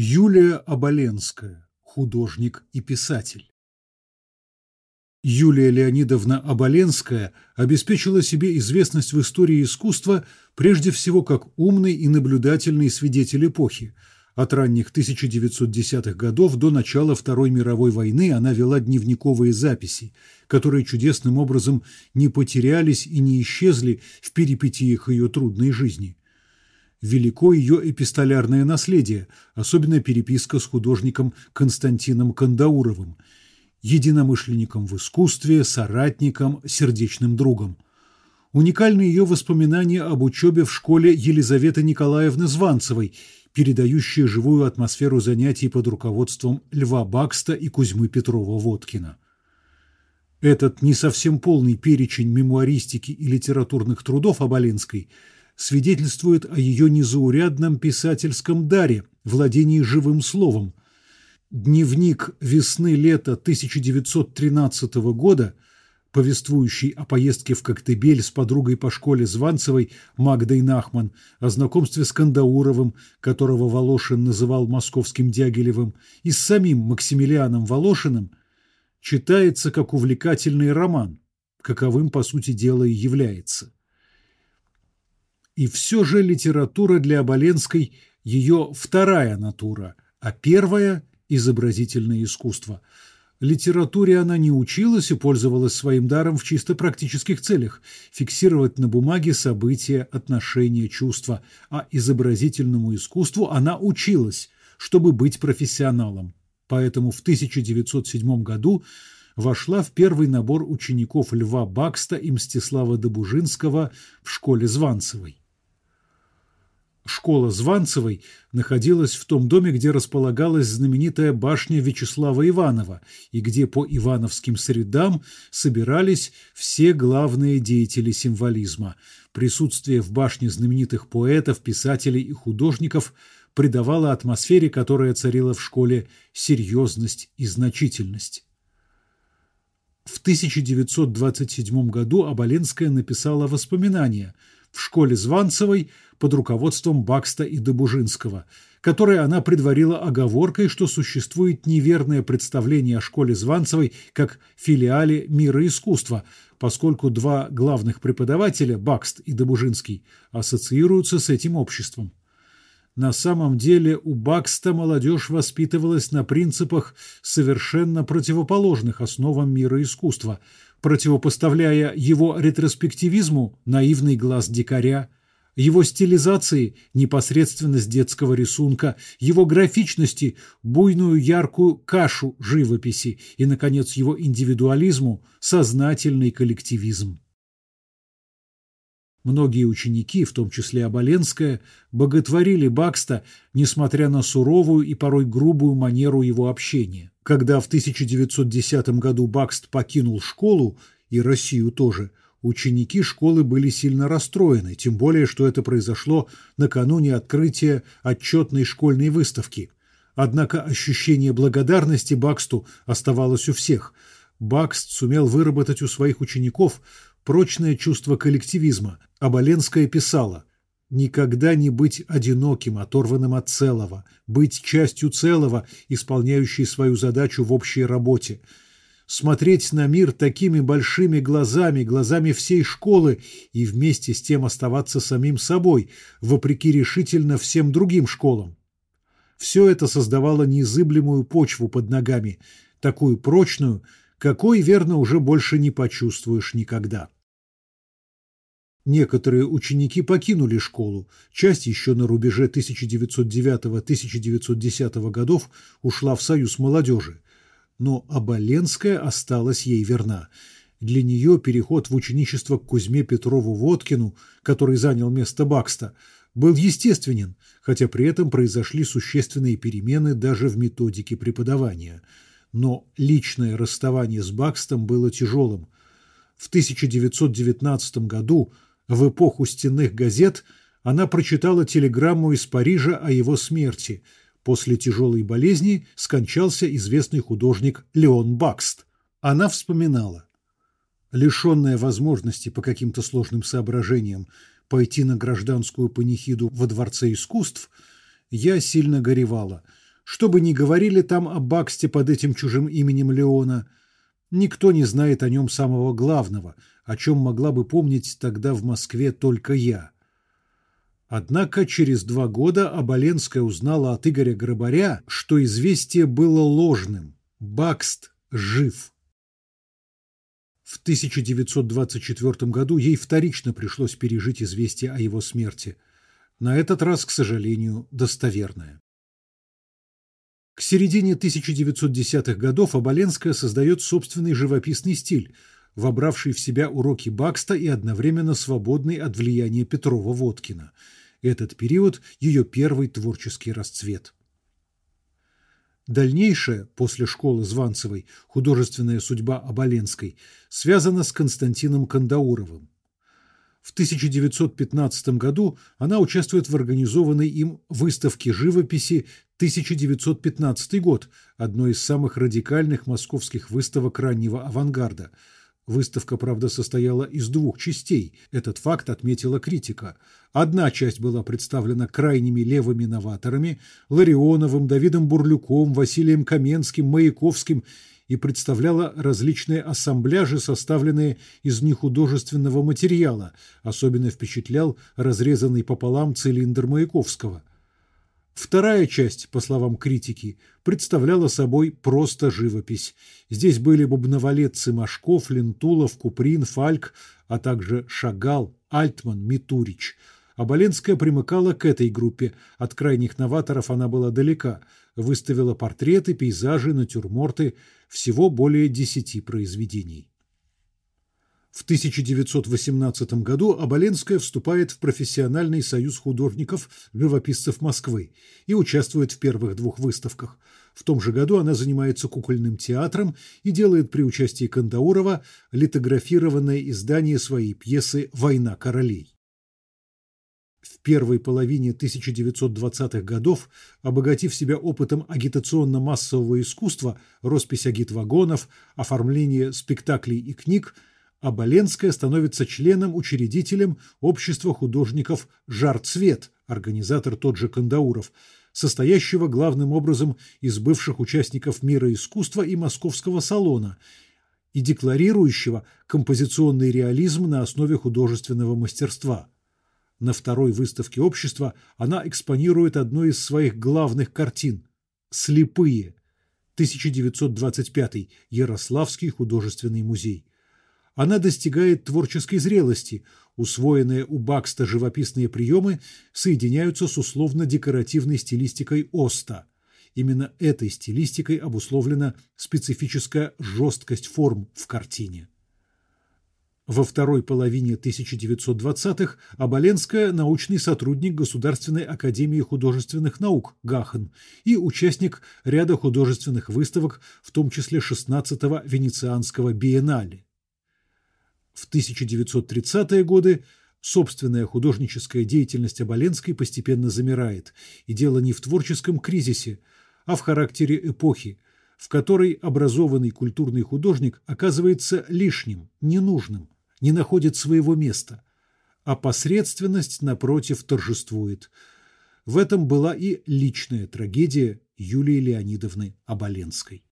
Юлия Оболенская, художник и писатель. Юлия Леонидовна Оболенская обеспечила себе известность в истории искусства прежде всего как умный и наблюдательный свидетель эпохи. От ранних 1910-х годов до начала Второй мировой войны она вела дневниковые записи, которые чудесным образом не потерялись и не исчезли в перипетиях ее трудной жизни. Велико ее эпистолярное наследие, особенно переписка с художником Константином Кандауровым – единомышленником в искусстве, соратником, сердечным другом. Уникальны ее воспоминания об учебе в школе Елизаветы Николаевны Званцевой, передающие живую атмосферу занятий под руководством Льва Бакста и Кузьмы Петрова-Водкина. Этот не совсем полный перечень мемуаристики и литературных трудов Оболенской свидетельствует о ее незаурядном писательском даре, владении живым словом, Дневник весны-лета 1913 года, повествующий о поездке в Коктебель с подругой по школе Званцевой Магдой Нахман, о знакомстве с Кандауровым, которого Волошин называл московским Дягилевым, и с самим Максимилианом Волошиным, читается как увлекательный роман, каковым, по сути дела, и является. И все же литература для Оболенской – ее вторая натура, а первая изобразительное искусство. Литературе она не училась и пользовалась своим даром в чисто практических целях – фиксировать на бумаге события, отношения, чувства, а изобразительному искусству она училась, чтобы быть профессионалом. Поэтому в 1907 году вошла в первый набор учеников Льва Бакста и Мстислава Добужинского в школе Званцевой. Школа Званцевой находилась в том доме, где располагалась знаменитая башня Вячеслава Иванова и где по ивановским средам собирались все главные деятели символизма. Присутствие в башне знаменитых поэтов, писателей и художников придавало атмосфере, которая царила в школе, серьезность и значительность. В 1927 году Оболенская написала воспоминания – в школе Званцевой под руководством Бакста и Добужинского, которое она предварила оговоркой, что существует неверное представление о школе Званцевой как филиале мира искусства, поскольку два главных преподавателя, Бакст и Добужинский, ассоциируются с этим обществом. На самом деле у Бакста молодежь воспитывалась на принципах, совершенно противоположных основам мира искусства – противопоставляя его ретроспективизму наивный глаз дикаря, его стилизации непосредственность детского рисунка, его графичности буйную яркую кашу живописи и, наконец, его индивидуализму сознательный коллективизм. Многие ученики, в том числе Оболенская, боготворили Бакста, несмотря на суровую и порой грубую манеру его общения. Когда в 1910 году Бакст покинул школу, и Россию тоже, ученики школы были сильно расстроены, тем более, что это произошло накануне открытия отчетной школьной выставки. Однако ощущение благодарности Баксту оставалось у всех. Бакст сумел выработать у своих учеников прочное чувство коллективизма. Оболенская писала Никогда не быть одиноким, оторванным от целого, быть частью целого, исполняющей свою задачу в общей работе. Смотреть на мир такими большими глазами, глазами всей школы и вместе с тем оставаться самим собой, вопреки решительно всем другим школам. Все это создавало незыблемую почву под ногами, такую прочную, какой, верно, уже больше не почувствуешь никогда. Некоторые ученики покинули школу, часть еще на рубеже 1909-1910 годов ушла в союз молодежи. Но Оболенская осталась ей верна. Для нее переход в ученичество к Кузьме Петрову-Водкину, который занял место Бакста, был естественен, хотя при этом произошли существенные перемены даже в методике преподавания. Но личное расставание с Бакстом было тяжелым. В 1919 году в эпоху стенных газет она прочитала телеграмму из Парижа о его смерти. После тяжелой болезни скончался известный художник Леон Бакст. Она вспоминала. Лишенная возможности по каким-то сложным соображениям пойти на гражданскую панихиду во Дворце искусств, я сильно горевала. Что бы ни говорили там о Баксте под этим чужим именем Леона, никто не знает о нем самого главного, о чем могла бы помнить тогда в Москве только я. Однако через два года Оболенская узнала от Игоря Грабаря, что известие было ложным. Бакст жив. В 1924 году ей вторично пришлось пережить известие о его смерти. На этот раз, к сожалению, достоверное. К середине 1910-х годов Оболенская создает собственный живописный стиль, вобравший в себя уроки Бакста и одновременно свободный от влияния Петрова-Водкина. Этот период – ее первый творческий расцвет. Дальнейшая, после школы Званцевой, художественная судьба Оболенской связана с Константином Кандауровым. В 1915 году она участвует в организованной им выставке живописи 1915 год, одной из самых радикальных московских выставок раннего авангарда – Выставка, правда, состояла из двух частей. Этот факт отметила критика. Одна часть была представлена крайними левыми новаторами – Ларионовым, Давидом Бурлюком, Василием Каменским, Маяковским и представляла различные ассамбляжи, составленные из нехудожественного материала. Особенно впечатлял разрезанный пополам цилиндр Маяковского. Вторая часть, по словам критики, представляла собой просто живопись. Здесь были бубновалетцы Машков, Лентулов, Куприн, Фальк, а также Шагал, Альтман, Митурич. Оболенская примыкала к этой группе. От крайних новаторов она была далека. Выставила портреты, пейзажи, натюрморты. Всего более десяти произведений. В 1918 году Оболенская вступает в профессиональный союз художников-живописцев Москвы и участвует в первых двух выставках. В том же году она занимается кукольным театром и делает при участии Кандаурова литографированное издание своей пьесы «Война королей». В первой половине 1920-х годов, обогатив себя опытом агитационно-массового искусства, роспись агитвагонов, оформление спектаклей и книг – а Боленская становится членом-учредителем Общества художников «Жар-цвет», организатор тот же Кандауров, состоящего главным образом из бывших участников мира искусства и московского салона, и декларирующего композиционный реализм на основе художественного мастерства. На второй выставке общества она экспонирует одну из своих главных картин «Слепые» 1925 Ярославский художественный музей она достигает творческой зрелости, усвоенные у Бакста живописные приемы соединяются с условно-декоративной стилистикой Оста. Именно этой стилистикой обусловлена специфическая жесткость форм в картине. Во второй половине 1920-х Оболенская – научный сотрудник Государственной академии художественных наук Гахен и участник ряда художественных выставок, в том числе 16-го Венецианского биеннале. В 1930-е годы собственная художническая деятельность Оболенской постепенно замирает, и дело не в творческом кризисе, а в характере эпохи, в которой образованный культурный художник оказывается лишним, ненужным, не находит своего места, а посредственность, напротив, торжествует. В этом была и личная трагедия Юлии Леонидовны Оболенской.